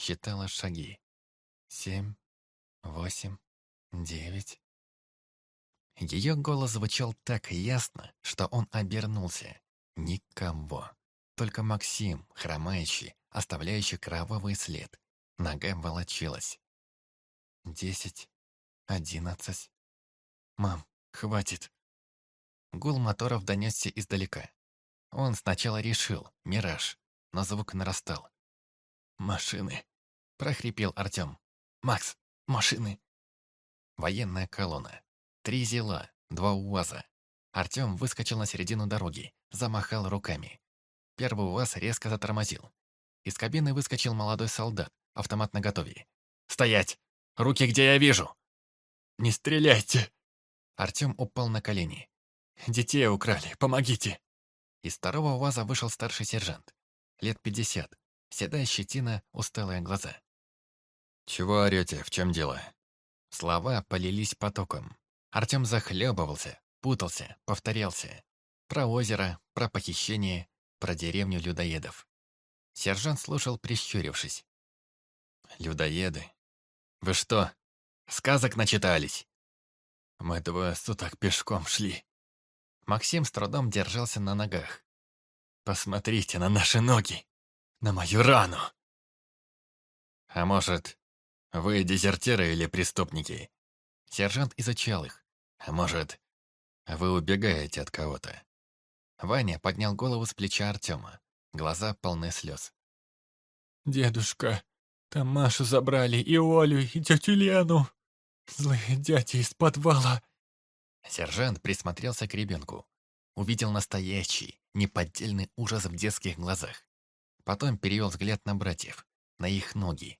считала шаги. Семь, восемь, девять. Ее голос звучал так ясно, что он обернулся. Никого. Только Максим, хромающий, оставляющий кровавый след. Нога волочилась. Десять, одиннадцать. Мам, хватит. Гул моторов донесся издалека. Он сначала решил «Мираж», но звук нарастал. «Машины!» – прохрипел Артем. «Макс, машины!» Военная колонна. Три зела, два УАЗа. Артем выскочил на середину дороги, замахал руками. Первый УАЗ резко затормозил. Из кабины выскочил молодой солдат, автомат наготове. «Стоять! Руки где я вижу!» «Не стреляйте!» Артем упал на колени. «Детей украли, помогите!» Из второго УАЗа вышел старший сержант. Лет пятьдесят. Седая щетина, усталые глаза. «Чего орете? В чем дело?» Слова полились потоком. Артем захлебывался, путался, повторялся. Про озеро, про похищение, про деревню людоедов. Сержант слушал, прищурившись. «Людоеды? Вы что, сказок начитались?» «Мы двое суток пешком шли». Максим с трудом держался на ногах. «Посмотрите на наши ноги, на мою рану!» «А может, вы дезертиры или преступники?» Сержант изучал их. «А может, вы убегаете от кого-то?» Ваня поднял голову с плеча Артема. Глаза полны слез. «Дедушка, там Машу забрали, и Олю, и тетю Лену. Злые дяди из подвала». Сержант присмотрелся к ребенку. Увидел настоящий, неподдельный ужас в детских глазах. Потом перевел взгляд на братьев, на их ноги.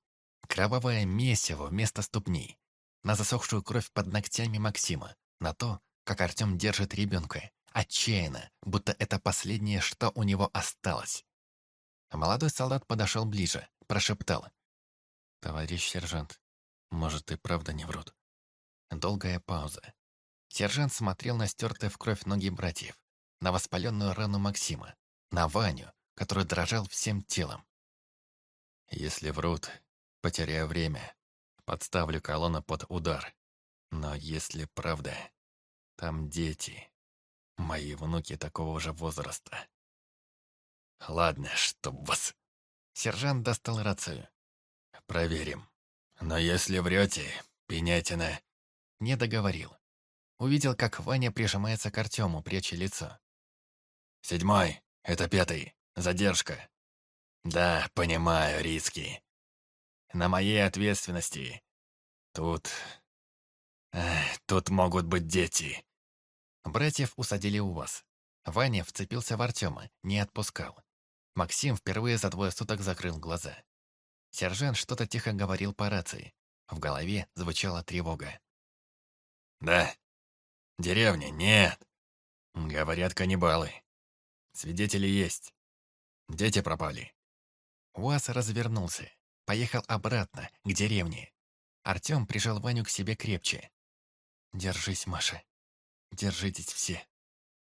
Кровавое месиво вместо ступней. На засохшую кровь под ногтями Максима. На то, как Артем держит ребенка. Отчаянно, будто это последнее, что у него осталось. Молодой солдат подошел ближе, прошептал. «Товарищ сержант, может, и правда не врут?» Долгая пауза. Сержант смотрел на стертые в кровь ноги братьев, на воспаленную рану Максима, на Ваню, который дрожал всем телом. «Если врут, потеряю время, подставлю колонну под удар. Но если правда, там дети, мои внуки такого же возраста. Ладно, чтоб вас. Сержант достал рацию. Проверим. Но если врете, пеняйте. Не договорил. Увидел, как Ваня прижимается к Артему, пряча лицо. «Седьмой, это пятый, задержка». «Да, понимаю, риски. На моей ответственности. Тут... Эх, тут могут быть дети». Братьев усадили у вас. Ваня вцепился в Артема, не отпускал. Максим впервые за двое суток закрыл глаза. Сержант что-то тихо говорил по рации. В голове звучала тревога. «Да. Деревня? Нет. Говорят, каннибалы. Свидетели есть. Дети пропали». УАЗ развернулся. Поехал обратно, к деревне. Артем прижал Ваню к себе крепче. «Держись, Маша. Держитесь все.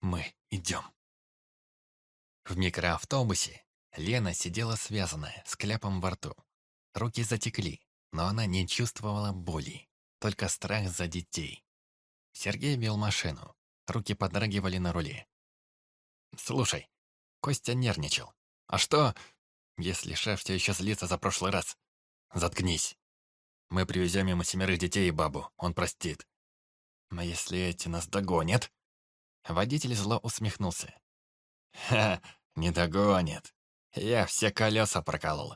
Мы идем». В микроавтобусе Лена сидела связанная, с кляпом во рту. Руки затекли, но она не чувствовала боли, только страх за детей. Сергей вел машину, руки подрагивали на руле. «Слушай, Костя нервничал. А что, если шеф все еще злится за прошлый раз? Заткнись. Мы привезем ему семерых детей и бабу, он простит. А если эти нас догонят?» Водитель зло усмехнулся. «Ха, не догонят. Я все колеса проколол.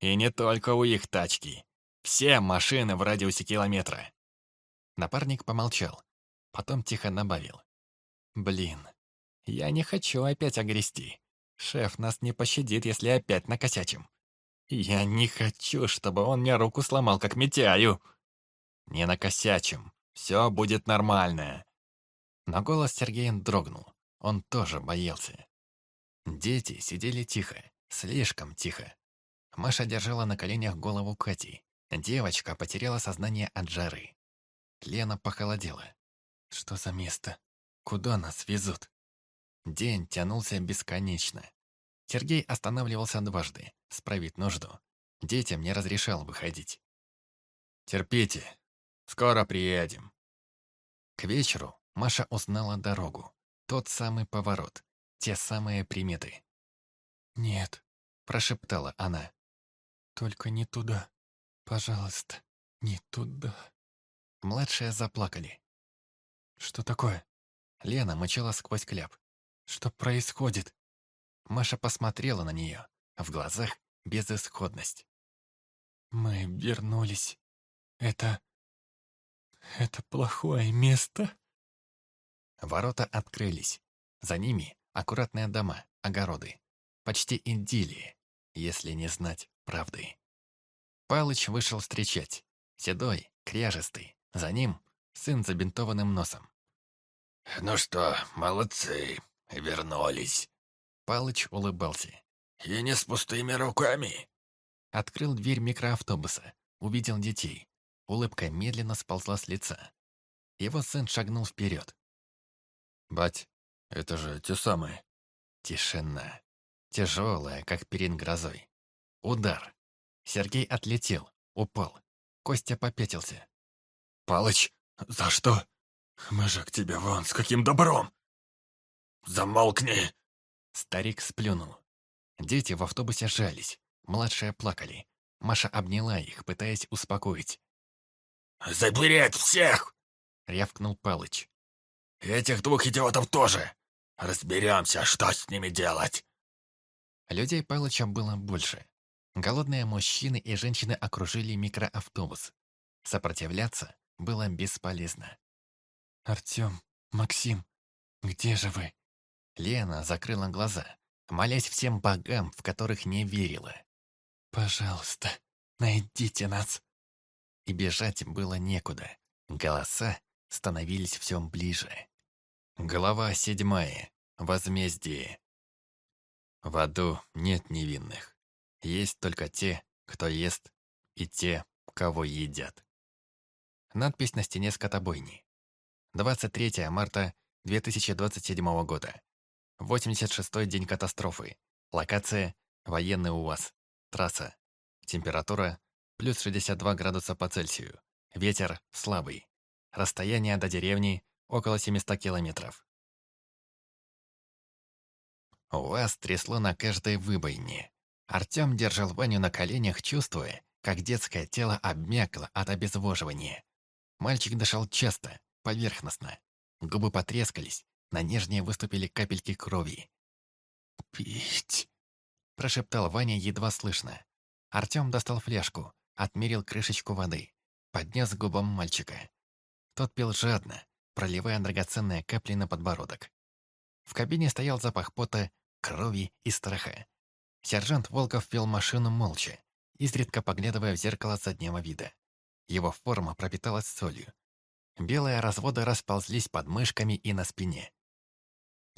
И не только у их тачки. Все машины в радиусе километра». Напарник помолчал, потом тихо добавил. «Блин, я не хочу опять огрести. Шеф нас не пощадит, если опять накосячим. Я не хочу, чтобы он мне руку сломал, как Митяю. Не накосячим, все будет нормально». Но голос Сергея дрогнул. Он тоже боялся. Дети сидели тихо, слишком тихо. Маша держала на коленях голову Кати. Девочка потеряла сознание от жары. Лена похолодела. Что за место? Куда нас везут? День тянулся бесконечно. Сергей останавливался дважды, справить нужду. Детям не разрешал выходить. «Терпите, скоро приедем». К вечеру Маша узнала дорогу. Тот самый поворот, те самые приметы. «Нет», — прошептала она. «Только не туда. Пожалуйста, не туда». Младшие заплакали. «Что такое?» Лена мычала сквозь кляп. «Что происходит?» Маша посмотрела на нее. В глазах безысходность. «Мы вернулись. Это... это плохое место?» Ворота открылись. За ними аккуратные дома, огороды. Почти идиллии, если не знать правды. Палыч вышел встречать. Седой, кряжестый. За ним сын с забинтованным носом. «Ну что, молодцы, вернулись». Палыч улыбался. «И не с пустыми руками». Открыл дверь микроавтобуса, увидел детей. Улыбка медленно сползла с лица. Его сын шагнул вперед. «Бать, это же те самые». Тишина. Тяжелая, как перед грозой. Удар. Сергей отлетел, упал. Костя попятился. «Палыч, за что? Мы же к тебе вон с каким добром!» «Замолкни!» Старик сплюнул. Дети в автобусе жались. Младшие плакали. Маша обняла их, пытаясь успокоить. «Запереть всех!» — рявкнул Палыч. «Этих двух идиотов тоже! Разберемся, что с ними делать!» Людей Палыча было больше. Голодные мужчины и женщины окружили микроавтобус. Сопротивляться было бесполезно. «Артем, Максим, где же вы?» Лена закрыла глаза, молясь всем богам, в которых не верила. «Пожалуйста, найдите нас!» И бежать было некуда. Голоса становились все ближе. Глава седьмая. Возмездие. В аду нет невинных. Есть только те, кто ест, и те, кого едят. Надпись на стене скотобойни. 23 марта 2027 года. 86-й день катастрофы. Локация – военный УАЗ. Трасса. Температура – плюс 62 градуса по Цельсию. Ветер – слабый. Расстояние до деревни – около 700 километров. УАЗ трясло на каждой выбойне. Артем держал Ваню на коленях, чувствуя, как детское тело обмякло от обезвоживания. Мальчик дышал часто, поверхностно. Губы потрескались, на нежнее выступили капельки крови. «Пить!» – прошептал Ваня едва слышно. Артем достал фляжку, отмерил крышечку воды, поднес к губам мальчика. Тот пил жадно, проливая драгоценные капли на подбородок. В кабине стоял запах пота, крови и страха. Сержант Волков вел машину молча, изредка поглядывая в зеркало заднего вида. Его форма пропиталась солью. Белые разводы расползлись под мышками и на спине.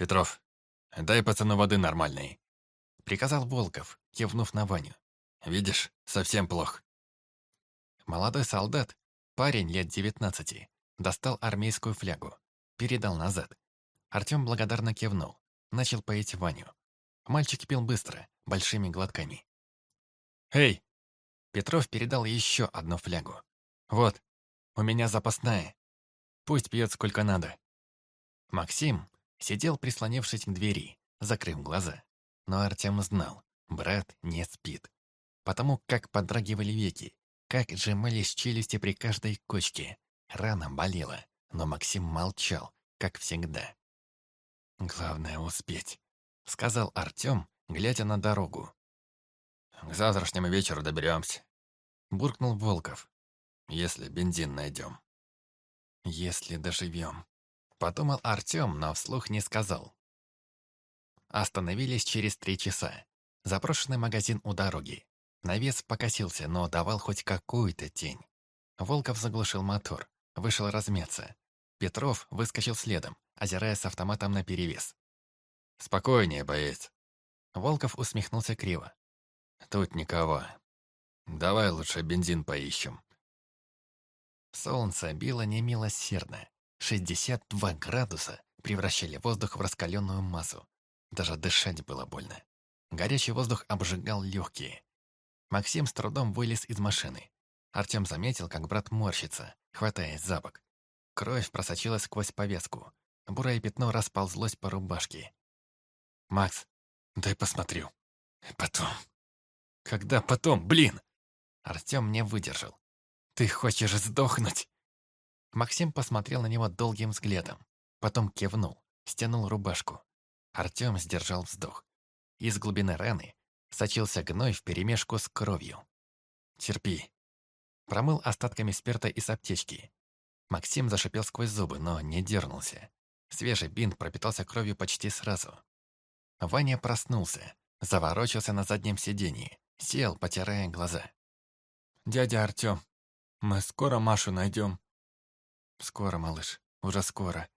«Петров, дай пацану воды нормальной», — приказал Волков, кивнув на Ваню. «Видишь, совсем плохо». Молодой солдат, парень лет девятнадцати, достал армейскую флягу, передал назад. Артем благодарно кивнул, начал поить Ваню. Мальчик пил быстро, большими глотками. «Эй!» Петров передал еще одну флягу. «Вот, у меня запасная. Пусть пьет сколько надо». Максим сидел, прислонившись к двери, закрыв глаза. Но Артем знал, брат не спит. Потому как подрагивали веки, как сжимались челюсти при каждой кочке. Рана болела, но Максим молчал, как всегда. «Главное успеть», — сказал Артем, глядя на дорогу. «К завтрашнему вечеру доберемся», — буркнул Волков. «Если бензин найдем». «Если доживем», — подумал Артем, но вслух не сказал. Остановились через три часа. Запрошенный магазин у дороги. Навес покосился, но давал хоть какую-то тень. Волков заглушил мотор, вышел размяться. Петров выскочил следом, озирая с автоматом наперевес. «Спокойнее, боец». Волков усмехнулся криво. «Тут никого. Давай лучше бензин поищем». Солнце било немилосердно. 62 градуса превращали воздух в раскаленную массу. Даже дышать было больно. Горячий воздух обжигал легкие. Максим с трудом вылез из машины. Артем заметил, как брат морщится, хватаясь за бок. Кровь просочилась сквозь повязку. Бурое пятно расползлось по рубашке. «Макс, дай посмотрю. Потом». «Когда потом, блин?» Артем не выдержал. «Ты хочешь сдохнуть?» Максим посмотрел на него долгим взглядом. Потом кивнул, стянул рубашку. Артем сдержал вздох. Из глубины раны сочился гной вперемешку с кровью. «Терпи». Промыл остатками спирта из аптечки. Максим зашипел сквозь зубы, но не дернулся. Свежий бинт пропитался кровью почти сразу. Ваня проснулся, заворочился на заднем сиденье, сел, потирая глаза. «Дядя Артем, мы скоро Машу найдем?» «Скоро, малыш, уже скоро».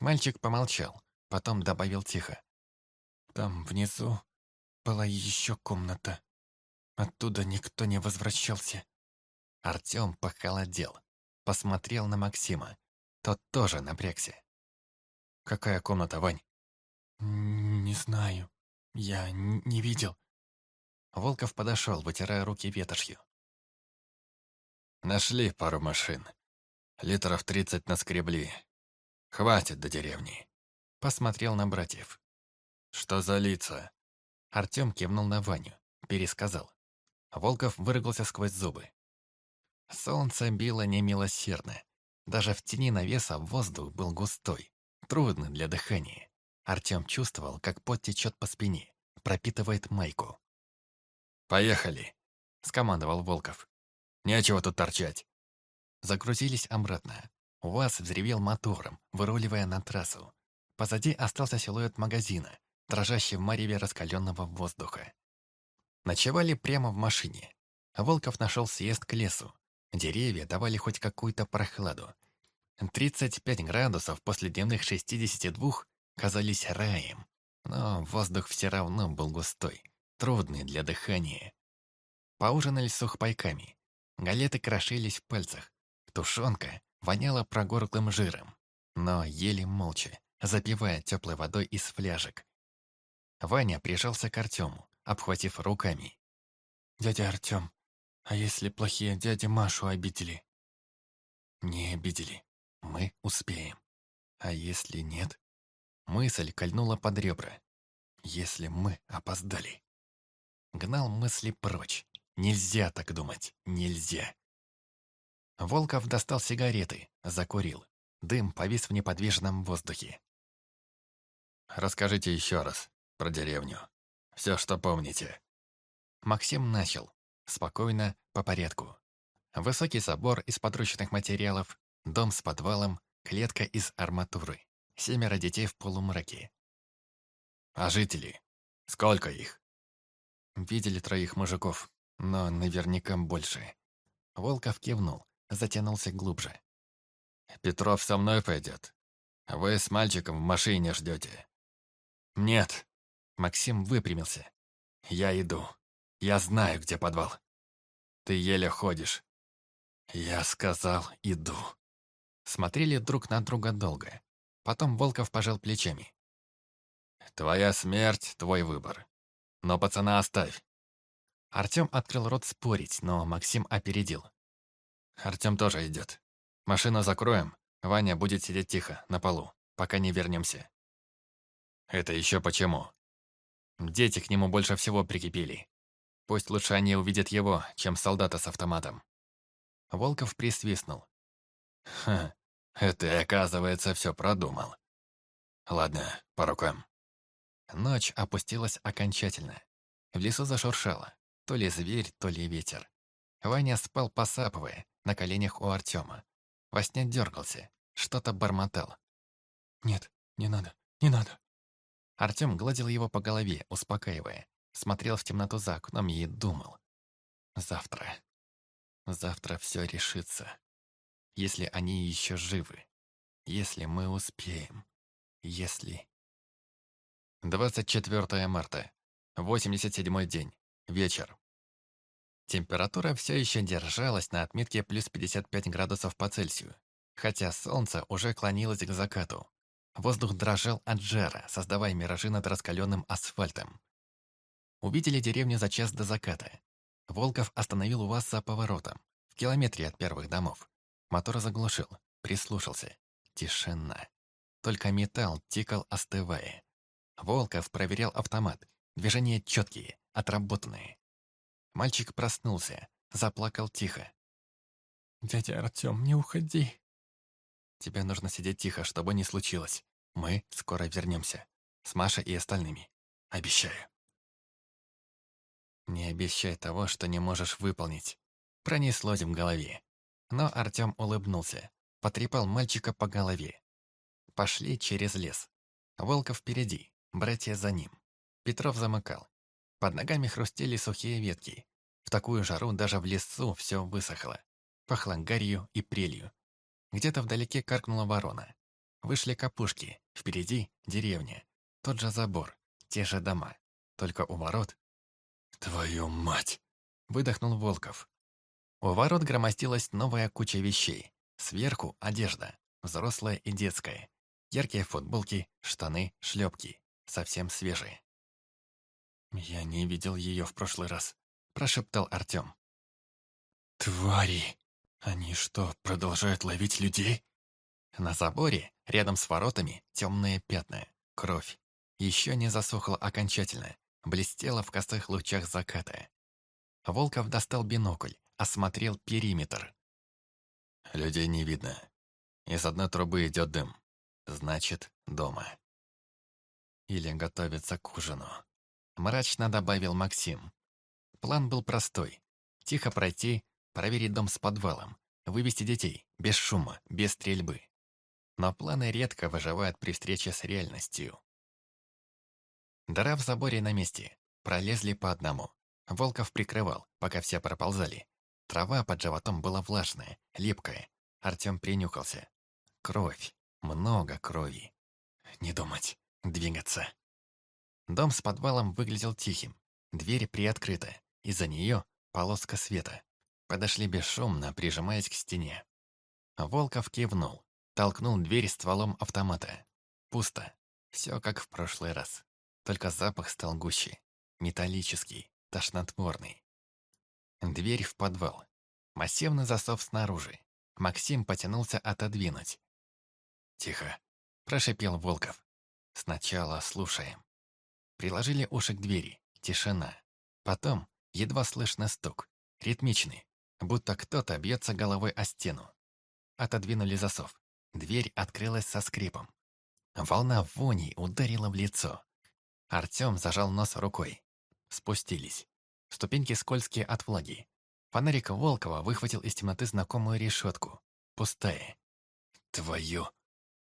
Мальчик помолчал, потом добавил тихо. «Там внизу была еще комната. Оттуда никто не возвращался». Артем похолодел, посмотрел на Максима. Тот тоже напрягся. «Какая комната, Вань?» «Не знаю. Я не видел». Волков подошел, вытирая руки ветошью. Нашли пару машин. Литров тридцать наскребли. Хватит до деревни. Посмотрел на братьев. Что за лица? Артем кивнул на Ваню, пересказал. Волков выругался сквозь зубы. Солнце било немилосердно. Даже в тени навеса воздух был густой, трудный для дыхания. Артем чувствовал, как пот течет по спине, пропитывает майку. «Поехали!» — скомандовал Волков. Нечего тут торчать. Загрузились обратно. УАЗ взревел мотором, выруливая на трассу. Позади остался силуэт магазина, дрожащий в мареве раскаленного воздуха. Ночевали прямо в машине. Волков нашел съезд к лесу. Деревья давали хоть какую-то прохладу. 35 градусов после дневных 62 казались раем. Но воздух все равно был густой, трудный для дыхания. Поужинали сухпайками. Галеты крошились в пальцах. Тушенка воняла прогорклым жиром, но ели молча, запивая теплой водой из фляжек. Ваня прижался к Артему, обхватив руками. «Дядя Артем, а если плохие дяди Машу обидели?» «Не обидели. Мы успеем. А если нет?» Мысль кольнула под ребра. «Если мы опоздали?» Гнал мысли прочь, Нельзя так думать, нельзя. Волков достал сигареты, закурил. Дым повис в неподвижном воздухе. «Расскажите еще раз про деревню. Все, что помните». Максим начал, спокойно, по порядку. Высокий собор из подручных материалов, дом с подвалом, клетка из арматуры, семеро детей в полумраке. «А жители? Сколько их?» Видели троих мужиков, но наверняка больше. Волков кивнул, затянулся глубже. «Петров со мной пойдет. Вы с мальчиком в машине ждете». «Нет». Максим выпрямился. «Я иду. Я знаю, где подвал. Ты еле ходишь». «Я сказал, иду». Смотрели друг на друга долго. Потом Волков пожал плечами. «Твоя смерть — твой выбор. Но пацана оставь. Артем открыл рот спорить, но Максим опередил. Артем тоже идет. Машину закроем, Ваня будет сидеть тихо, на полу, пока не вернемся. Это еще почему? Дети к нему больше всего прикипели. Пусть лучше они увидят его, чем солдата с автоматом. Волков присвистнул. Ха, это, оказывается, все продумал. Ладно, по рукам. Ночь опустилась окончательно. В лесу зашуршало. То ли зверь, то ли ветер. Ваня спал посапывая, на коленях у Артема. Во сне дергался, что-то бормотал. «Нет, не надо, не надо». Артем гладил его по голове, успокаивая. Смотрел в темноту за окном и думал. «Завтра. Завтра все решится. Если они еще живы. Если мы успеем. Если...» 24 марта. 87 день. Вечер. Температура все еще держалась на отметке плюс 55 градусов по Цельсию, хотя солнце уже клонилось к закату. Воздух дрожал от жара, создавая миражи над раскаленным асфальтом. Увидели деревню за час до заката. Волков остановил УАЗ за поворотом, в километре от первых домов. Мотор заглушил, прислушался. Тишина. Только металл тикал, остывая. Волков проверял автомат. Движения четкие, отработанные. Мальчик проснулся, заплакал тихо. «Дядя Артем, не уходи!» «Тебе нужно сидеть тихо, чтобы не случилось. Мы скоро вернемся. С Машей и остальными. Обещаю». «Не обещай того, что не можешь выполнить». Пронеслось в голове. Но Артем улыбнулся, потрепал мальчика по голове. Пошли через лес. Волков впереди, братья за ним. Петров замыкал. Под ногами хрустели сухие ветки. В такую жару даже в лесу все высохло. Пахло гарью и прелью. Где-то вдалеке каркнула ворона. Вышли капушки, впереди деревня. Тот же забор, те же дома. Только у ворот... «Твою мать!» — выдохнул Волков. У ворот громоздилась новая куча вещей. Сверху одежда, взрослая и детская. Яркие футболки, штаны, шлепки. Совсем свежие. «Я не видел ее в прошлый раз», – прошептал Артем. «Твари! Они что, продолжают ловить людей?» На заборе, рядом с воротами, темные пятна, кровь. Еще не засохла окончательно, блестела в косых лучах заката. Волков достал бинокль, осмотрел периметр. Людей не видно. Из одной трубы идет дым. Значит, дома. Или готовится к ужину. Мрачно добавил Максим. План был простой. Тихо пройти, проверить дом с подвалом, вывести детей, без шума, без стрельбы. Но планы редко выживают при встрече с реальностью. Дыра в заборе на месте. Пролезли по одному. Волков прикрывал, пока все проползали. Трава под животом была влажная, липкая. Артем принюхался. Кровь. Много крови. Не думать. Двигаться. Дом с подвалом выглядел тихим. Дверь приоткрыта. Из-за нее полоска света. Подошли бесшумно, прижимаясь к стене. Волков кивнул. Толкнул дверь стволом автомата. Пусто. Все как в прошлый раз. Только запах стал гуще. Металлический, тошнотворный. Дверь в подвал. Массивный засов снаружи. Максим потянулся отодвинуть. «Тихо», – прошипел Волков. «Сначала слушаем». Приложили уши к двери. Тишина. Потом едва слышно стук. Ритмичный, будто кто-то бьется головой о стену. Отодвинули засов. Дверь открылась со скрипом. Волна вони ударила в лицо. Артем зажал нос рукой. Спустились. Ступеньки скользкие от влаги. Фонарик Волкова выхватил из темноты знакомую решетку. Пустая. «Твою!»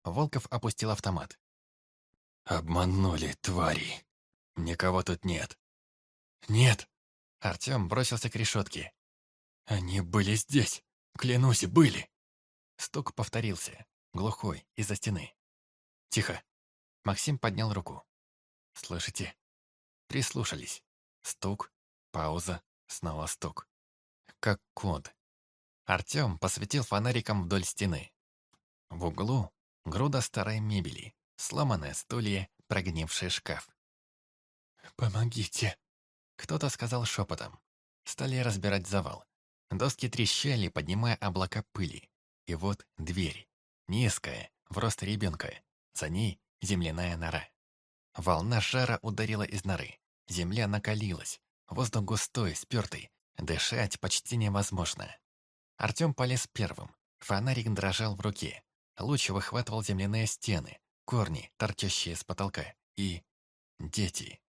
Волков опустил автомат. «Обманули, твари! Никого тут нет!» «Нет!» Артем бросился к решетке. «Они были здесь! Клянусь, были!» Стук повторился, глухой, из-за стены. «Тихо!» Максим поднял руку. «Слышите?» Прислушались. Стук, Пауза, снова стук. Как код. Артем посветил фонариком вдоль стены. В углу груда старой мебели, сломанное стулья, прогнивший шкаф. «Помогите!» Кто-то сказал шепотом. Стали разбирать завал. Доски трещали, поднимая облака пыли. И вот дверь. Низкая, в рост ребенка. За ней земляная нора. Волна жара ударила из норы. Земля накалилась, Воздух густой, спёртый. Дышать почти невозможно. Артём полез первым. Фонарик дрожал в руке. Луч выхватывал земляные стены, корни, торчащие с потолка. И... дети.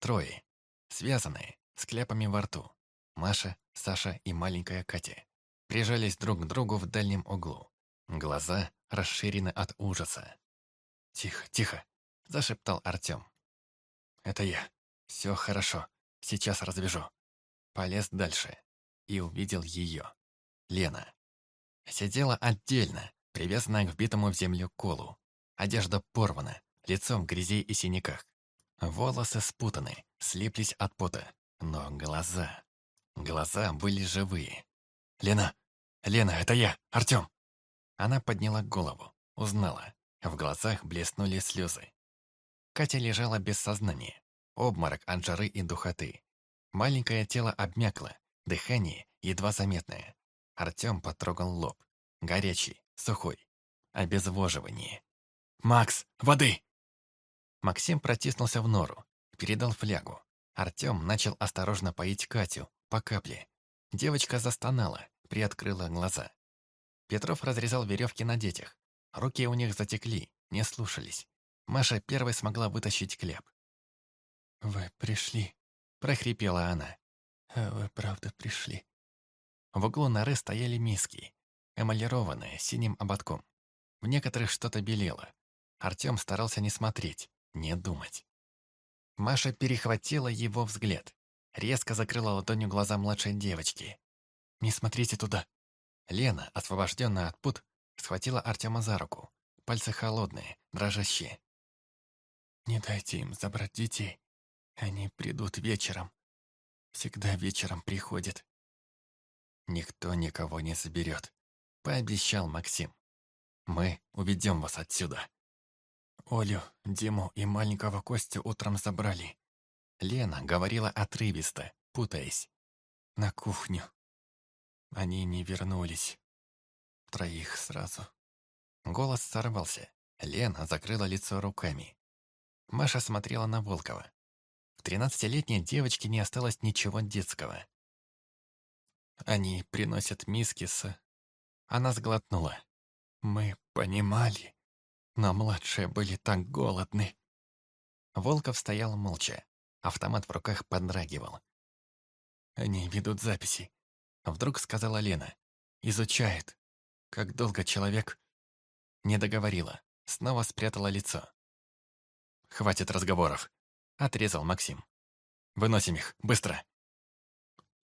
Трое. Связанные, с кляпами во рту. Маша, Саша и маленькая Катя. Прижались друг к другу в дальнем углу. Глаза расширены от ужаса. «Тихо, тихо!» – зашептал Артём. «Это я. Всё хорошо. Сейчас развяжу. Полез дальше и увидел ее. Лена. Сидела отдельно, привязанная к вбитому в землю колу. Одежда порвана, лицом в грязи и синяках. Волосы спутаны, слиплись от пота. Но глаза... Глаза были живые. «Лена! Лена, это я, Артем!» Она подняла голову, узнала. В глазах блеснули слезы. Катя лежала без сознания. Обморок от жары и духоты. Маленькое тело обмякло, Дыхание едва заметное. Артем потрогал лоб. Горячий, сухой. Обезвоживание. «Макс, воды!» Максим протиснулся в нору, передал флягу. Артем начал осторожно поить Катю, по капле. Девочка застонала, приоткрыла глаза. Петров разрезал веревки на детях. Руки у них затекли, не слушались. Маша первой смогла вытащить кляп. «Вы пришли», — прохрипела она. «А «Вы правда пришли». В углу норы стояли миски, эмалированные синим ободком. В некоторых что-то белело. Артем старался не смотреть, не думать. Маша перехватила его взгляд. Резко закрыла ладонью глаза младшей девочки. «Не смотрите туда!» Лена, освобожденная от пут, схватила Артема за руку. Пальцы холодные, дрожащие. «Не дайте им забрать детей. Они придут вечером. Всегда вечером приходят». «Никто никого не заберет», — пообещал Максим. «Мы уведем вас отсюда». Олю, Диму и маленького Костю утром забрали. Лена говорила отрывисто, путаясь. На кухню. Они не вернулись. Троих сразу. Голос сорвался. Лена закрыла лицо руками. Маша смотрела на Волкова. В тринадцатилетней девочке не осталось ничего детского. Они приносят миски с... Она сглотнула. Мы понимали, но младшие были так голодны. Волков стоял молча. Автомат в руках подрагивал. «Они ведут записи», — вдруг сказала Лена. «Изучает, как долго человек...» Не договорила, снова спрятала лицо. «Хватит разговоров», — отрезал Максим. «Выносим их, быстро!»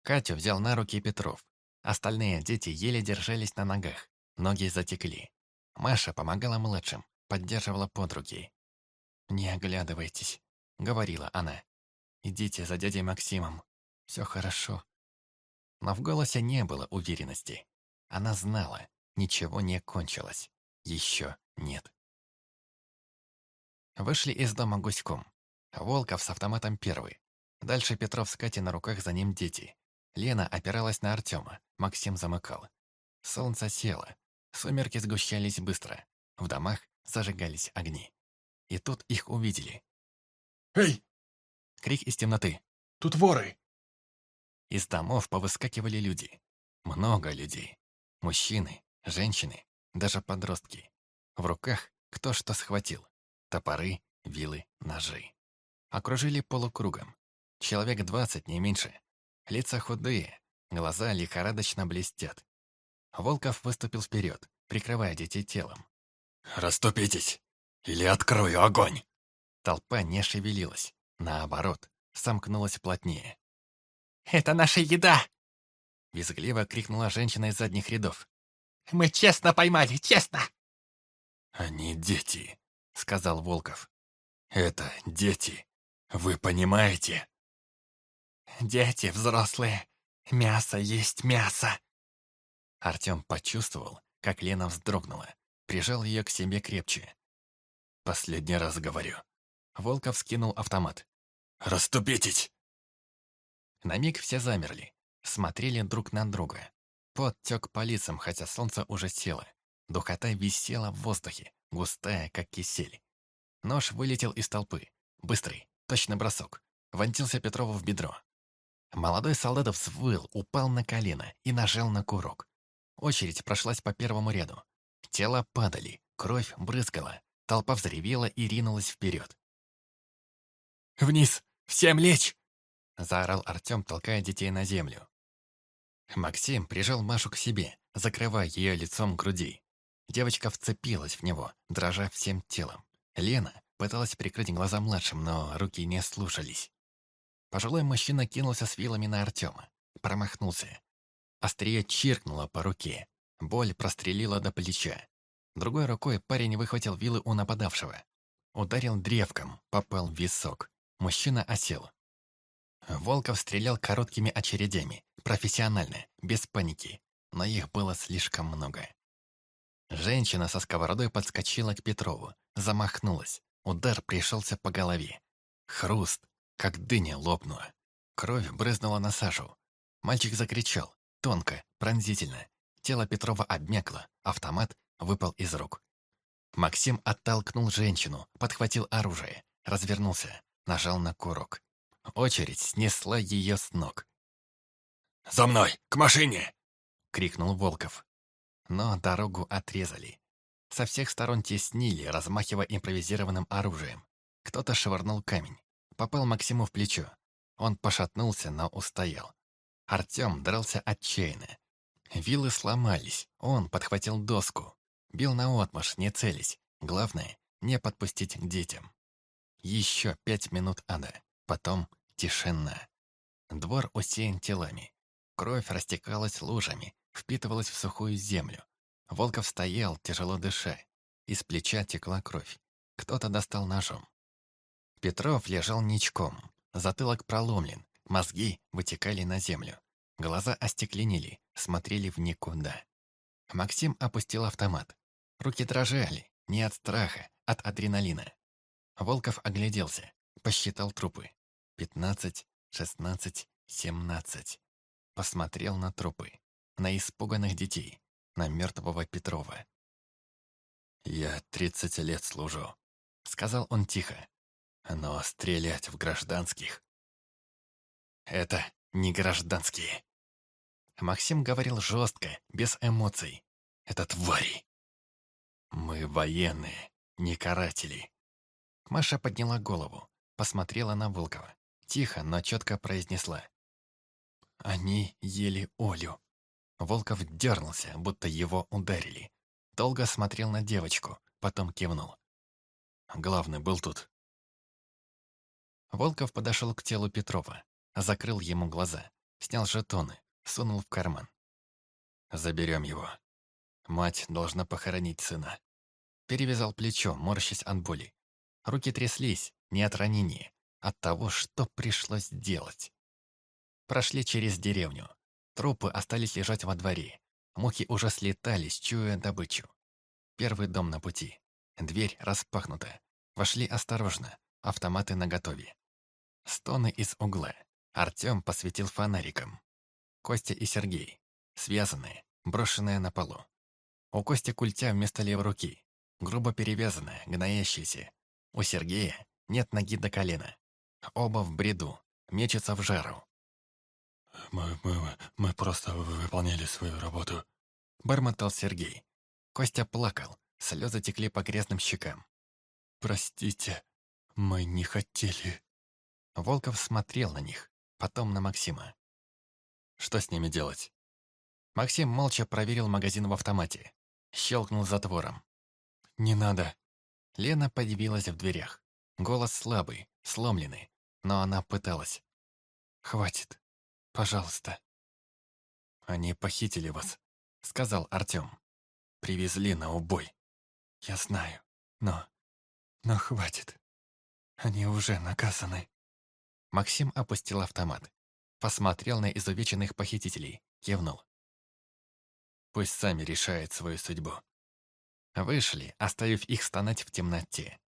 Катю взял на руки Петров. Остальные дети еле держались на ногах, ноги затекли. Маша помогала младшим, поддерживала под руки. «Не оглядывайтесь», — говорила она. «Идите за дядей Максимом. Все хорошо». Но в голосе не было уверенности. Она знала, ничего не кончилось. Еще нет. Вышли из дома гуськом. Волков с автоматом первый. Дальше Петров с Катей на руках, за ним дети. Лена опиралась на Артема, Максим замыкал. Солнце село. Сумерки сгущались быстро. В домах зажигались огни. И тут их увидели. «Эй!» Крик из темноты. «Тут воры!» Из домов повыскакивали люди. Много людей. Мужчины, женщины, даже подростки. В руках кто что схватил. Топоры, вилы, ножи. Окружили полукругом. Человек двадцать, не меньше. Лица худые, глаза лихорадочно блестят. Волков выступил вперед, прикрывая детей телом. «Раступитесь, или открою огонь!» Толпа не шевелилась. Наоборот, сомкнулась плотнее. «Это наша еда!» Визгливо крикнула женщина из задних рядов. «Мы честно поймали, честно!» «Они дети», — сказал Волков. «Это дети. Вы понимаете?» «Дети взрослые. Мясо есть мясо!» Артем почувствовал, как Лена вздрогнула, прижал ее к себе крепче. «Последний раз говорю». Волков скинул автомат. «Раступитесь!» На миг все замерли, смотрели друг на друга. Пот тек по лицам, хотя солнце уже село. Духота висела в воздухе, густая, как кисель. Нож вылетел из толпы. Быстрый, точный бросок. Вонтился Петрову в бедро. Молодой солдат взвыл, упал на колено и нажал на курок. Очередь прошлась по первому ряду. Тела падали, кровь брызгала. Толпа взревела и ринулась вперед. «Вниз! Всем лечь!» Заорал Артем, толкая детей на землю. Максим прижал Машу к себе, закрывая ее лицом груди. Девочка вцепилась в него, дрожа всем телом. Лена пыталась прикрыть глаза младшим, но руки не слушались. Пожилой мужчина кинулся с вилами на Артема. Промахнулся. Острие чиркнуло по руке. Боль прострелила до плеча. Другой рукой парень выхватил вилы у нападавшего. Ударил древком, попал в висок. Мужчина осел. Волков стрелял короткими очередями, профессионально, без паники, но их было слишком много. Женщина со сковородой подскочила к Петрову, замахнулась. Удар пришелся по голове. Хруст, как дыня лопнула. Кровь брызнула на Сашу. Мальчик закричал, тонко, пронзительно. Тело Петрова обмякло, автомат выпал из рук. Максим оттолкнул женщину, подхватил оружие, развернулся, нажал на курок. Очередь снесла ее с ног. «За мной! К машине!» — крикнул Волков. Но дорогу отрезали. Со всех сторон теснили, размахивая импровизированным оружием. Кто-то швырнул камень. Попал Максиму в плечо. Он пошатнулся, но устоял. Артем дрался отчаянно. Вилы сломались. Он подхватил доску. Бил наотмашь, не целясь. Главное, не подпустить к детям. Еще пять минут ада. Потом тишина. Двор усеян телами. Кровь растекалась лужами, впитывалась в сухую землю. Волков стоял, тяжело дыша. Из плеча текла кровь. Кто-то достал ножом. Петров лежал ничком. Затылок проломлен. Мозги вытекали на землю. Глаза остекленели, смотрели в никуда. Максим опустил автомат. Руки дрожали, не от страха, от адреналина. Волков огляделся, посчитал трупы. Пятнадцать, шестнадцать, семнадцать. Посмотрел на трупы, на испуганных детей, на мертвого Петрова. «Я тридцать лет служу», — сказал он тихо. «Но стрелять в гражданских...» «Это не гражданские». Максим говорил жестко, без эмоций. «Это твари!» «Мы военные, не каратели». Маша подняла голову, посмотрела на Волкова. Тихо, но четко произнесла. «Они ели Олю». Волков дернулся, будто его ударили. Долго смотрел на девочку, потом кивнул. «Главный был тут». Волков подошел к телу Петрова, закрыл ему глаза, снял жетоны, сунул в карман. «Заберем его. Мать должна похоронить сына». Перевязал плечо, морщась от боли. Руки тряслись, не от ранения, от того, что пришлось делать. Прошли через деревню. Трупы остались лежать во дворе. Мухи уже слетались, чуя добычу. Первый дом на пути. Дверь распахнута. Вошли осторожно, автоматы наготове. Стоны из угла. Артем посветил фонариком. Костя и Сергей. Связанные, брошенные на полу. У Кости культя вместо левой руки. Грубо перевязанная, гноящаяся. У Сергея нет ноги до колена. Оба в бреду, мечется в жару. Мы, мы, мы просто выполняли свою работу. Бормотал Сергей. Костя плакал, слезы текли по грязным щекам. Простите, мы не хотели. Волков смотрел на них, потом на Максима. Что с ними делать? Максим молча проверил магазин в автомате. Щелкнул затвором. «Не надо». Лена подивилась в дверях. Голос слабый, сломленный, но она пыталась. «Хватит. Пожалуйста». «Они похитили вас», — сказал Артем. «Привезли на убой». «Я знаю, но... но хватит. Они уже наказаны». Максим опустил автомат. Посмотрел на изувеченных похитителей, кивнул. Пусть сами решают свою судьбу. Вышли, оставив их стонать в темноте.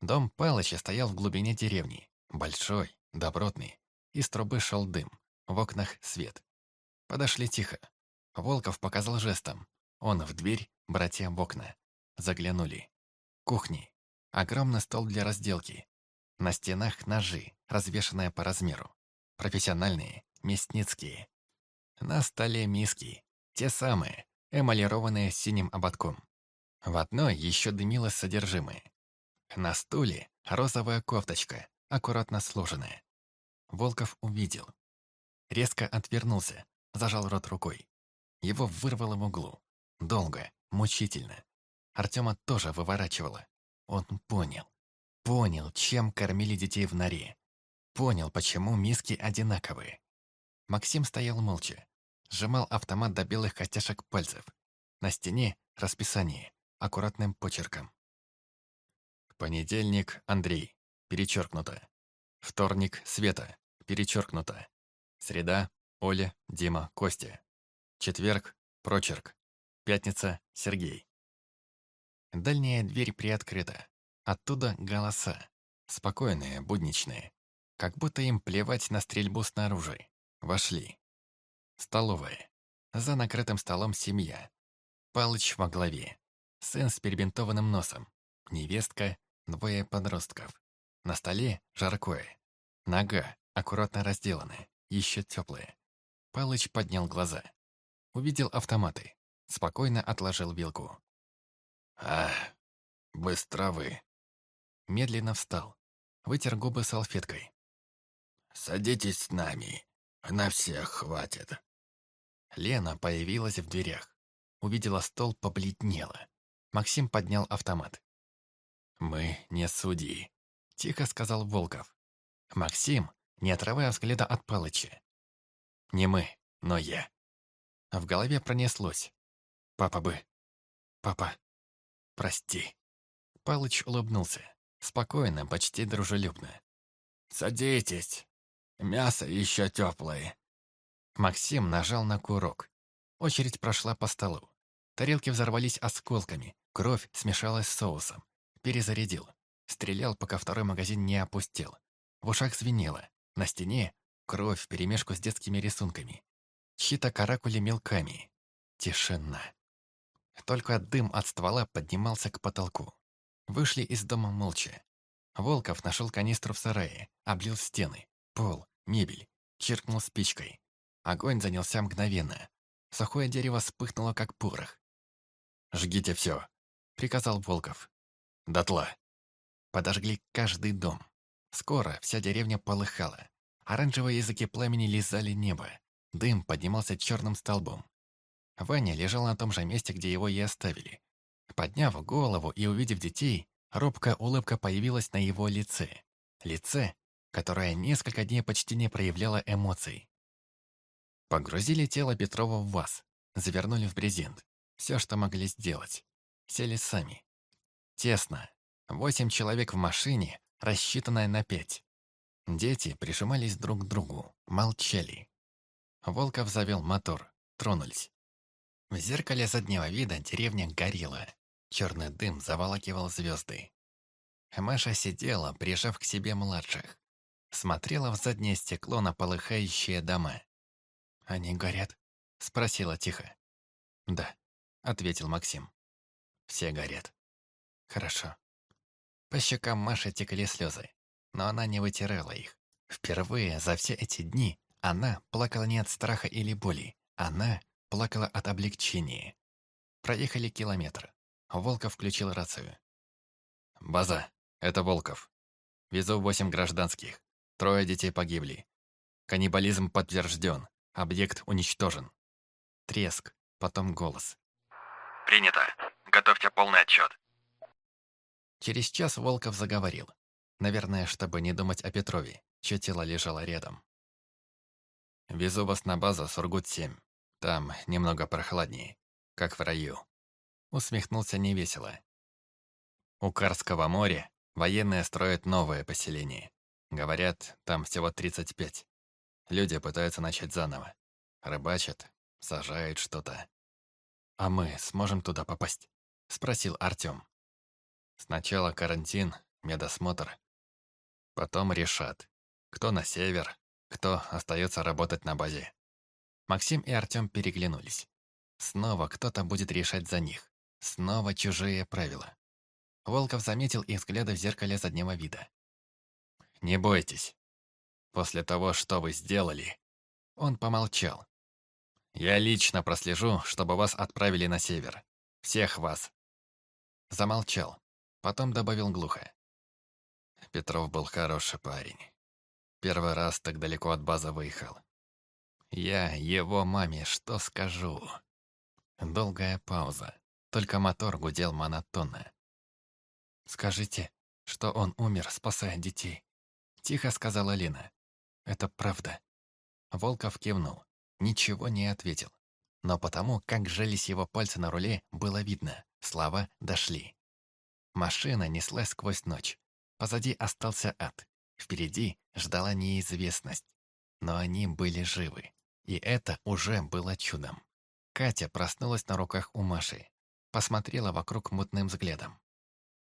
Дом Палыча стоял в глубине деревни. Большой, добротный. Из трубы шел дым. В окнах свет. Подошли тихо. Волков показал жестом. Он в дверь, братья в окна. Заглянули. Кухни. Огромный стол для разделки. На стенах ножи, развешанные по размеру. Профессиональные, мясницкие. На столе миски. Те самые, эмалированные синим ободком. В одной еще дымилось содержимое. На стуле розовая кофточка, аккуратно сложенная. Волков увидел. Резко отвернулся, зажал рот рукой. Его вырвало в углу. Долго, мучительно. Артема тоже выворачивало. Он понял. Понял, чем кормили детей в норе. Понял, почему миски одинаковые. Максим стоял молча. Сжимал автомат до белых костяшек пальцев. На стене расписание, аккуратным почерком. Понедельник – Андрей, перечеркнуто. Вторник – Света, перечеркнуто. Среда – Оля, Дима, Костя. Четверг – Прочерк. Пятница – Сергей. Дальняя дверь приоткрыта. Оттуда голоса. Спокойные, будничные. Как будто им плевать на стрельбу снаружи. Вошли. Столовая. За накрытым столом семья. Палыч во главе. Сын с перебинтованным носом. Невестка, двое подростков. На столе жаркое. Нога, аккуратно разделанная, еще теплая. Палыч поднял глаза. Увидел автоматы. Спокойно отложил вилку. «А, быстро вы!» Медленно встал. Вытер губы салфеткой. «Садитесь с нами. На всех хватит». Лена появилась в дверях. Увидела стол, побледнела. Максим поднял автомат. «Мы не судьи», — тихо сказал Волков. Максим, не отрывая взгляда от Палыча. «Не мы, но я». В голове пронеслось. «Папа бы... Папа, прости». Палыч улыбнулся. Спокойно, почти дружелюбно. «Садитесь. Мясо еще теплое». Максим нажал на курок. Очередь прошла по столу. Тарелки взорвались осколками, кровь смешалась с соусом. Перезарядил. Стрелял, пока второй магазин не опустил. В ушах звенело. На стене кровь вперемешку с детскими рисунками. Чьи-то каракули мелками. Тишина. Только дым от ствола поднимался к потолку. Вышли из дома молча. Волков нашел канистру в сарае, облил стены, пол, мебель, чиркнул спичкой. Огонь занялся мгновенно. Сухое дерево вспыхнуло, как порох. «Жгите все», — приказал Волков. «Дотла». Подожгли каждый дом. Скоро вся деревня полыхала. Оранжевые языки пламени лизали небо. Дым поднимался черным столбом. Ваня лежал на том же месте, где его и оставили. Подняв голову и увидев детей, робкая улыбка появилась на его лице. Лице, которое несколько дней почти не проявляло эмоций. Погрузили тело Петрова в ваз, завернули в брезент. Все, что могли сделать. Сели сами. Тесно. Восемь человек в машине, рассчитанная на пять. Дети прижимались друг к другу, молчали. Волков завел мотор, тронулись. В зеркале заднего вида деревня горела. Черный дым заволакивал звезды. Маша сидела, прижав к себе младших. Смотрела в заднее стекло на полыхающие дома. «Они горят?» — спросила тихо. «Да», — ответил Максим. «Все горят». «Хорошо». По щекам Маши текли слезы, но она не вытирала их. Впервые за все эти дни она плакала не от страха или боли, она плакала от облегчения. Проехали километр. Волков включил рацию. «База, это Волков. Везу восемь гражданских. Трое детей погибли. Каннибализм подтвержден. Объект уничтожен». Треск, потом голос. «Принято. Готовьте полный отчет». Через час Волков заговорил. Наверное, чтобы не думать о Петрове, чье тело лежало рядом. «Везу вас на базу Сургут-7. Там немного прохладнее, как в раю». Усмехнулся невесело. У Карского моря военные строят новое поселение. Говорят, там всего 35. Люди пытаются начать заново. Рыбачат, сажают что-то. «А мы сможем туда попасть?» — спросил Артём. Сначала карантин, медосмотр. Потом решат, кто на север, кто остается работать на базе. Максим и Артём переглянулись. Снова кто-то будет решать за них. Снова чужие правила. Волков заметил их взгляды в зеркале заднего вида. «Не бойтесь. После того, что вы сделали...» Он помолчал. «Я лично прослежу, чтобы вас отправили на север. Всех вас». Замолчал. Потом добавил глухо. Петров был хороший парень. Первый раз так далеко от базы выехал. Я его маме что скажу? Долгая пауза. Только мотор гудел монотонно. «Скажите, что он умер, спасая детей», — тихо сказала Лина. «Это правда». Волков кивнул. Ничего не ответил. Но потому, как сжались его пальцы на руле, было видно. Слова дошли. Машина неслась сквозь ночь. Позади остался ад. Впереди ждала неизвестность. Но они были живы. И это уже было чудом. Катя проснулась на руках у Маши. Посмотрела вокруг мутным взглядом.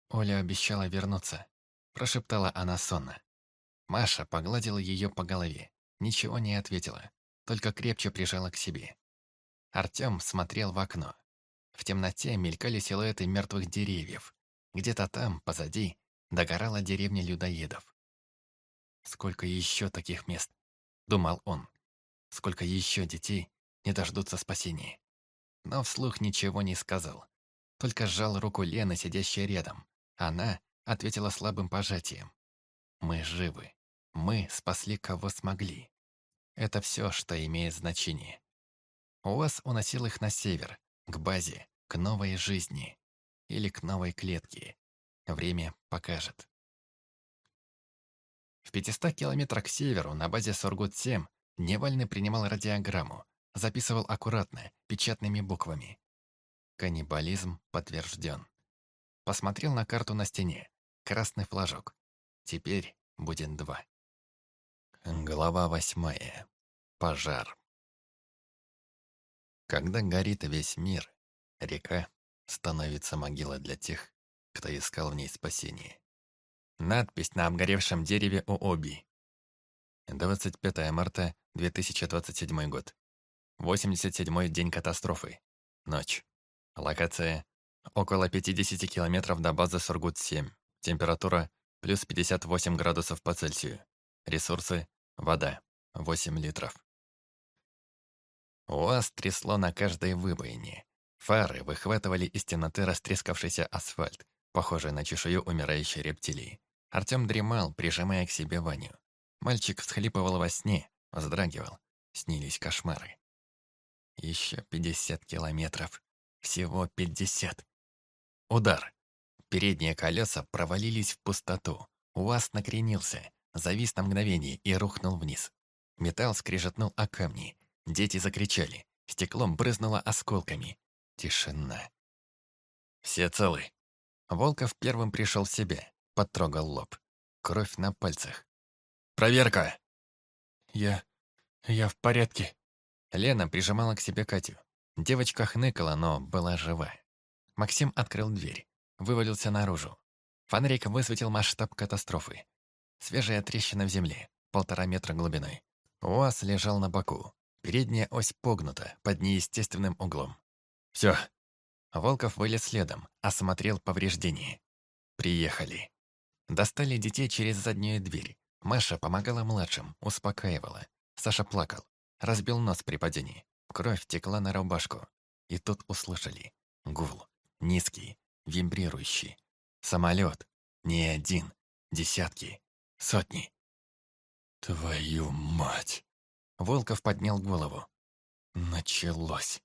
Оля обещала вернуться. Прошептала она сонно. Маша погладила ее по голове. Ничего не ответила. только крепче прижала к себе. Артем смотрел в окно. В темноте мелькали силуэты мертвых деревьев. Где-то там, позади, догорала деревня людоедов. «Сколько еще таких мест?» — думал он. «Сколько еще детей не дождутся спасения?» Но вслух ничего не сказал. Только сжал руку Лены, сидящей рядом. Она ответила слабым пожатием. «Мы живы. Мы спасли, кого смогли. Это все, что имеет значение. УАЗ уносил их на север, к базе, к новой жизни. Или к новой клетке. Время покажет. В 500 километрах к северу, на базе Сургут-7, Невальный принимал радиограмму, записывал аккуратно, печатными буквами. Каннибализм подтвержден. Посмотрел на карту на стене. Красный флажок. Теперь будет два. Глава восьмая. Пожар. Когда горит весь мир, река становится могилой для тех, кто искал в ней спасение. Надпись на обгоревшем дереве у Оби. 25 марта 2027 год. 87-й день катастрофы. Ночь. Локация. Около 50 километров до базы Сургут-7. Температура плюс 58 градусов по Цельсию. Ресурсы. Вода. 8 литров. УАЗ трясло на каждой выбоине. Фары выхватывали из темноты растрескавшийся асфальт, похожий на чешую умирающей рептилии. Артем дремал, прижимая к себе Ваню. Мальчик всхлипывал во сне, вздрагивал. Снились кошмары. Еще пятьдесят километров. Всего пятьдесят. Удар. Передние колеса провалились в пустоту. УАЗ накренился, завис на мгновение и рухнул вниз. Металл скрежетнул о камни. Дети закричали. Стеклом брызнуло осколками. Тишина. Все целы. Волков первым пришел в себя, потрогал лоб. Кровь на пальцах. «Проверка!» «Я... я в порядке». Лена прижимала к себе Катю. Девочка хныкала, но была жива. Максим открыл дверь, вывалился наружу. Фонарик высветил масштаб катастрофы. Свежая трещина в земле, полтора метра глубиной. УАЗ лежал на боку. Передняя ось погнута, под неестественным углом. «Все». Волков вылез следом, осмотрел повреждения. «Приехали». Достали детей через заднюю дверь. Маша помогала младшим, успокаивала. Саша плакал. Разбил нос при падении. Кровь текла на рубашку. И тут услышали. Гул. Низкий, вибрирующий. Самолет. Не один. Десятки. Сотни. Твою мать! Волков поднял голову. Началось.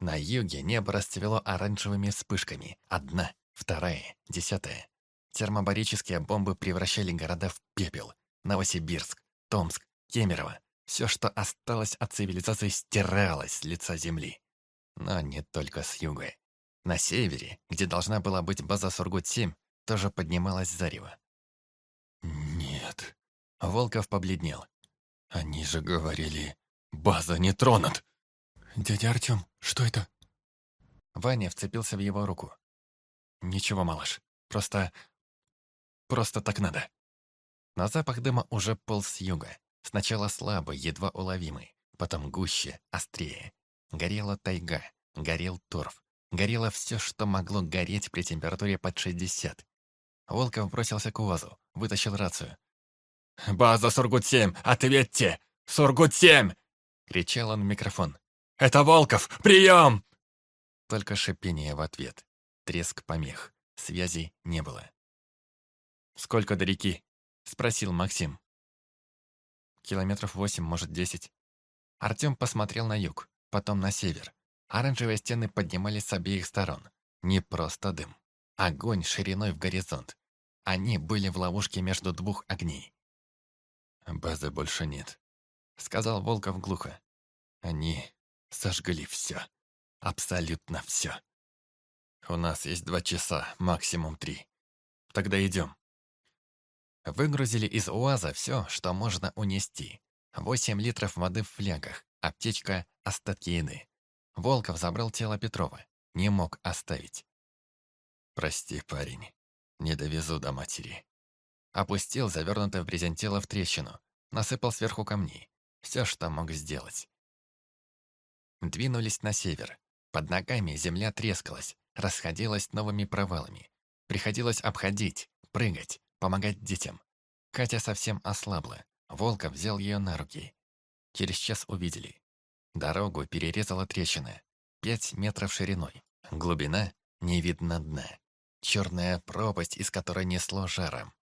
На юге небо расцвело оранжевыми вспышками. Одна, вторая, десятая. Термобарические бомбы превращали города в пепел. Новосибирск, Томск, Кемерово. Все, что осталось от цивилизации, стиралось с лица земли. Но не только с юга. На севере, где должна была быть база Сургут-7, тоже поднималась зарево. Нет. Волков побледнел. Они же говорили, база не тронут. «Дядя Артем, что это?» Ваня вцепился в его руку. «Ничего, малыш. Просто... просто так надо». На запах дыма уже полз с юга. Сначала слабый, едва уловимый, потом гуще, острее. Горела тайга, горел торф. Горело все, что могло гореть при температуре под 60. Волков бросился к УАЗу, вытащил рацию. «База Сургут-7, ответьте! Сургут-7!» Кричал он в микрофон. «Это Волков! Прием!» Только шипение в ответ. Треск помех. Связи не было. «Сколько до реки?» — спросил Максим. «Километров восемь, может, десять». Артем посмотрел на юг, потом на север. Оранжевые стены поднимались с обеих сторон. Не просто дым. Огонь шириной в горизонт. Они были в ловушке между двух огней. «Базы больше нет», — сказал Волков глухо. «Они сожгли все. Абсолютно все. У нас есть два часа, максимум три. Тогда идем». Выгрузили из УАЗа все, что можно унести. Восемь литров воды в флягах, аптечка, остатки еды. Волков забрал тело Петрова. Не мог оставить. «Прости, парень, не довезу до матери». Опустил завернутое в брезент тело в трещину. Насыпал сверху камней. Все, что мог сделать. Двинулись на север. Под ногами земля трескалась, расходилась новыми провалами. Приходилось обходить, прыгать, помогать детям. Катя совсем ослабла. Волков взял ее на руки. Через час увидели. Дорогу перерезала трещина. Пять метров шириной. Глубина не видно дна. Черная пропасть, из которой несло жаром.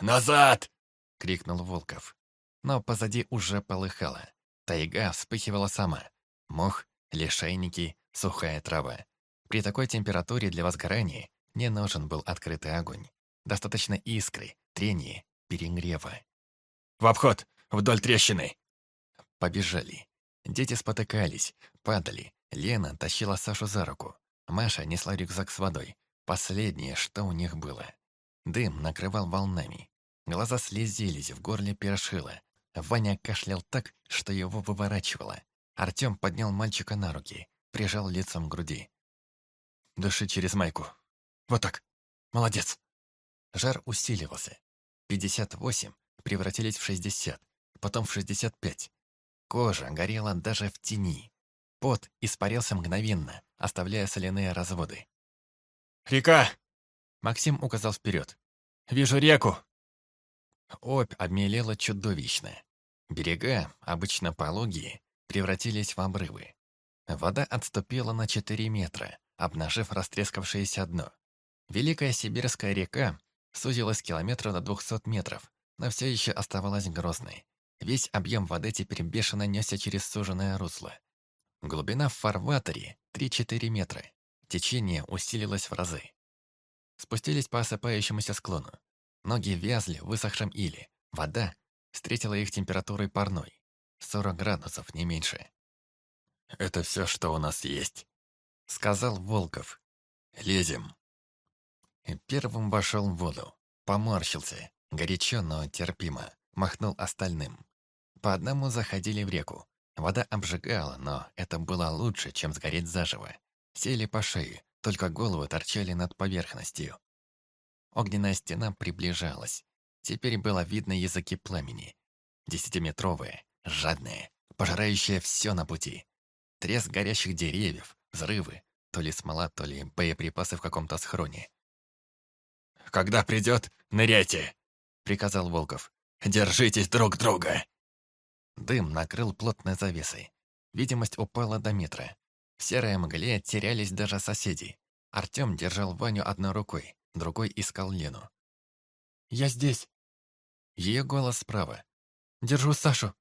«Назад!» — крикнул Волков. Но позади уже полыхало. Тайга вспыхивала сама. Мох, лишайники, сухая трава. При такой температуре для возгорания не нужен был открытый огонь. Достаточно искры, трения, перегрева. «В обход! Вдоль трещины!» Побежали. Дети спотыкались, падали. Лена тащила Сашу за руку. Маша несла рюкзак с водой. Последнее, что у них было. Дым накрывал волнами. Глаза слезились, в горле першило. Ваня кашлял так, что его выворачивало. Артём поднял мальчика на руки, прижал лицом к груди. «Дыши через майку. Вот так. Молодец!» Жар усиливался. 58 превратились в 60, потом в 65. Кожа горела даже в тени. Пот испарился мгновенно, оставляя соляные разводы. «Река!» Максим указал вперед. «Вижу реку!» Обь обмелела чудовищно. Берега, обычно пологие, превратились в обрывы. Вода отступила на 4 метра, обнажив растрескавшееся дно. Великая Сибирская река сузилась километра до 200 метров, но все еще оставалась грозной. Весь объем воды теперь бешено несся через суженное русло. Глубина в фарватере 3-4 метра. Течение усилилось в разы. Спустились по осыпающемуся склону. Ноги вязли в высохшем иле. Вода встретила их температурой парной. 40 градусов, не меньше. «Это все, что у нас есть», — сказал Волков. «Лезем». Первым вошел в воду. Поморщился. Горячо, но терпимо. Махнул остальным. По одному заходили в реку. Вода обжигала, но это было лучше, чем сгореть заживо. Сели по шее, только головы торчали над поверхностью. Огненная стена приближалась. Теперь было видно языки пламени. Десятиметровые, жадные, пожирающие все на пути. Треск горящих деревьев, взрывы, то ли смола, то ли боеприпасы в каком-то схроне. «Когда придет, ныряйте!» — приказал Волков. «Держитесь друг друга!» Дым накрыл плотной завесой. Видимость упала до метра. В серой мгле терялись даже соседи. Артём держал Ваню одной рукой, другой искал Лену. «Я здесь!» Ее голос справа. «Держу Сашу!»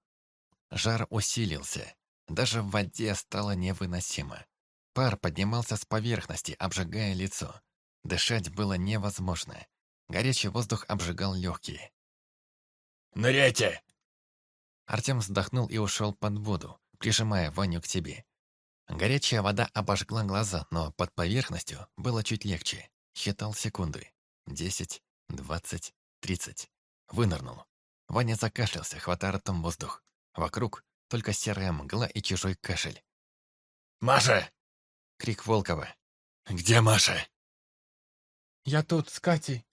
Жар усилился. Даже в воде стало невыносимо. Пар поднимался с поверхности, обжигая лицо. Дышать было невозможно. Горячий воздух обжигал легкие. «Ныряйте!» Артем вздохнул и ушел под воду, прижимая Ваню к себе. Горячая вода обожгла глаза, но под поверхностью было чуть легче. Считал секунды. Десять, двадцать, тридцать. Вынырнул. Ваня закашлялся, хватая ртом воздух. Вокруг только серая мгла и чужой кашель. «Маша!» — крик Волкова. «Где Маша?» «Я тут, с Катей».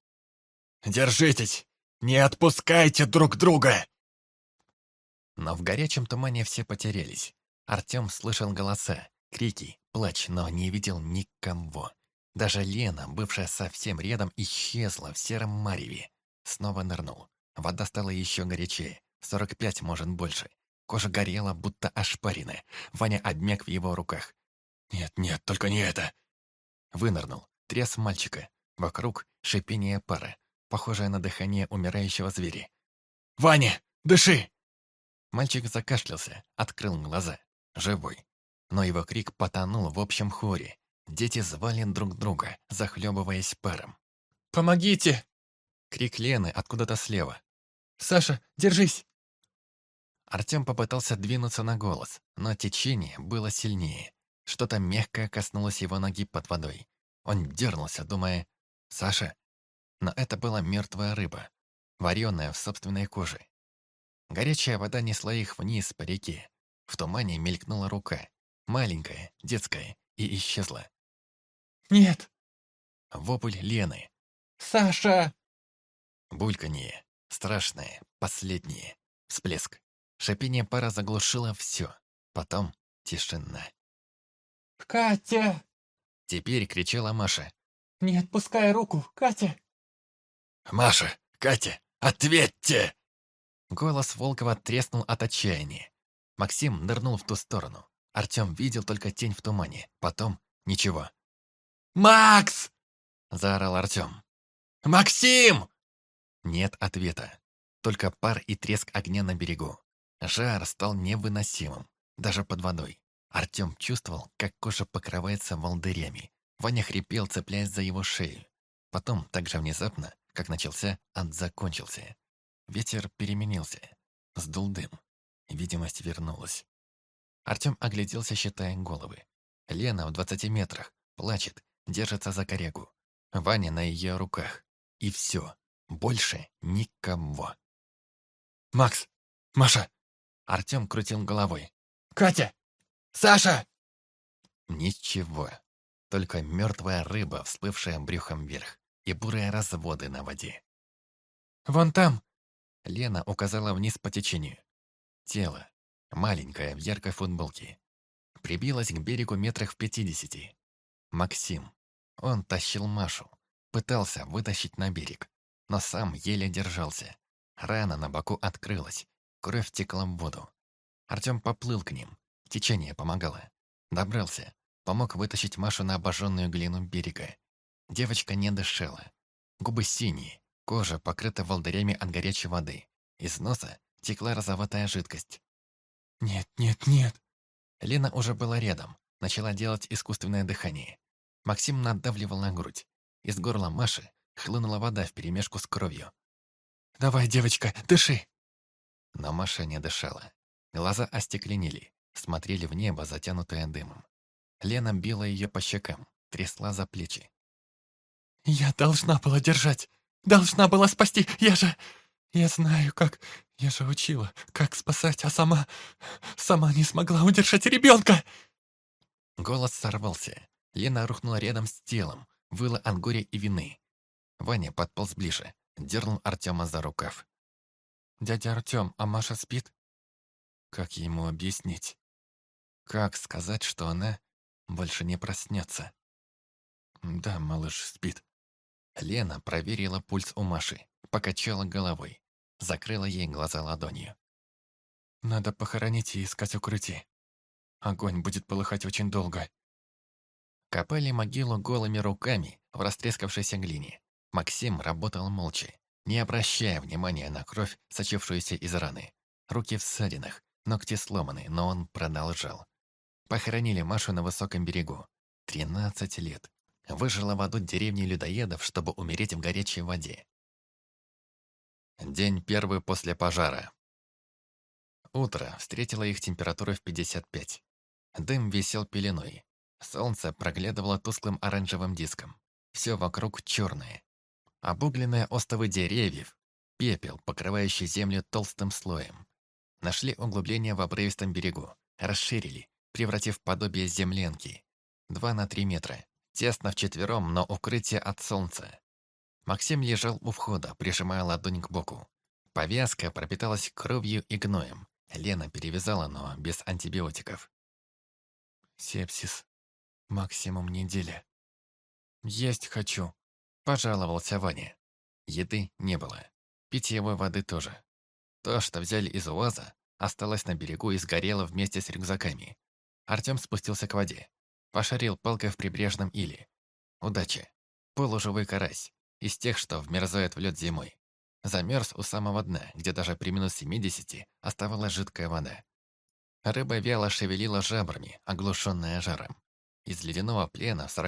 «Держитесь! Не отпускайте друг друга!» Но в горячем тумане все потерялись. Артем слышал голоса, крики, плач, но не видел никого. Даже Лена, бывшая совсем рядом, исчезла в сером мареве. Снова нырнул. Вода стала еще горячее. 45, может, больше. Кожа горела, будто ошпаренная. Ваня обмяк в его руках. «Нет, нет, только не это!» Вынырнул. Трес мальчика. Вокруг шипение пара, похожее на дыхание умирающего зверя. «Ваня, дыши!» Мальчик закашлялся, открыл глаза. Живой. Но его крик потонул в общем хоре. Дети звали друг друга, захлебываясь паром. «Помогите!» Крик Лены откуда-то слева. «Саша, держись!» Артем попытался двинуться на голос, но течение было сильнее. Что-то мягкое коснулось его ноги под водой. Он дернулся, думая «Саша?». Но это была мертвая рыба, вареная в собственной коже. Горячая вода несла их вниз по реке. В тумане мелькнула рука, маленькая, детская, и исчезла. «Нет!» Вопль Лены. «Саша!» Бульканье. Страшное, последнее. Всплеск. Шипение пара заглушило все. Потом тишина. «Катя!» Теперь кричала Маша. «Не отпускай руку, Катя!» «Маша! Катя! Ответьте!» Голос Волкова треснул от отчаяния. Максим нырнул в ту сторону. Артем видел только тень в тумане. Потом ничего. «Макс!» – заорал Артем. «Максим!» Нет ответа. Только пар и треск огня на берегу. Жар стал невыносимым, даже под водой. Артем чувствовал, как кожа покрывается волдырями. Ваня хрипел, цепляясь за его шею. Потом, так же внезапно, как начался, ад закончился. Ветер переменился. Сдул дым. Видимость вернулась. Артем огляделся, считая головы. Лена в двадцати метрах, плачет, держится за корягу. Ваня на ее руках. И все. Больше никого. «Макс! Маша!» Артем крутил головой. «Катя! Саша!» Ничего. Только мертвая рыба, всплывшая брюхом вверх, и бурые разводы на воде. «Вон там!» Лена указала вниз по течению. Тело, маленькое, в яркой футболке, прибилось к берегу метрах в пятидесяти. Максим. Он тащил Машу, пытался вытащить на берег, но сам еле держался. Рана на боку открылась, кровь текла в воду. Артем поплыл к ним, течение помогало. Добрался, помог вытащить Машу на обожженную глину берега. Девочка не дышала. Губы синие, кожа покрыта волдырями от горячей воды. Из носа текла розоватая жидкость. «Нет, нет, нет!» Лена уже была рядом, начала делать искусственное дыхание. Максим надавливал на грудь. Из горла Маши хлынула вода вперемешку с кровью. «Давай, девочка, дыши!» Но Маша не дышала. Глаза остекленели, смотрели в небо, затянутое дымом. Лена била ее по щекам, трясла за плечи. «Я должна была держать! Должна была спасти! Я же... Я знаю, как... Я же учила, как спасать, а сама... Сама не смогла удержать ребенка!» Голос сорвался. Лена рухнула рядом с телом, выла от горя и вины. Ваня подполз ближе, дернул Артема за рукав. «Дядя Артем, а Маша спит?» Как ему объяснить? Как сказать, что она больше не проснется? Да, малыш спит. Лена проверила пульс у Маши, покачала головой, закрыла ей глаза ладонью. «Надо похоронить и искать укрытие. Огонь будет полыхать очень долго». Копали могилу голыми руками в растрескавшейся глине. Максим работал молча, не обращая внимания на кровь, сочившуюся из раны. Руки в ссадинах, ногти сломаны, но он продолжал. Похоронили Машу на высоком берегу. Тринадцать лет. Выжила в аду деревни людоедов, чтобы умереть в горячей воде. День первый после пожара. Утро встретило их температурой в 55. Дым висел пеленой. Солнце проглядывало тусклым оранжевым диском. Все вокруг черное. Обугленные остовы деревьев, пепел, покрывающий землю толстым слоем. Нашли углубление в обрывистом берегу, расширили, превратив подобие земленки. Два на три метра, тесно вчетвером, но укрытие от солнца. Максим лежал у входа, прижимая ладонь к боку. Повязка пропиталась кровью и гноем. Лена перевязала, но без антибиотиков. «Сепсис. Максимум неделя. Есть хочу», – пожаловался Ваня. Еды не было. Питьевой воды тоже. То, что взяли из УАЗа, осталось на берегу и сгорело вместе с рюкзаками. Артем спустился к воде. Пошарил палкой в прибрежном иле. Удачи. Полуживой карась. Из тех, что вмерзают в лед зимой. Замерз у самого дна, где даже при минус 70 оставалась жидкая вода. Рыба вяло шевелила жабрами, оглушенная жаром. Из ледяного плена в 40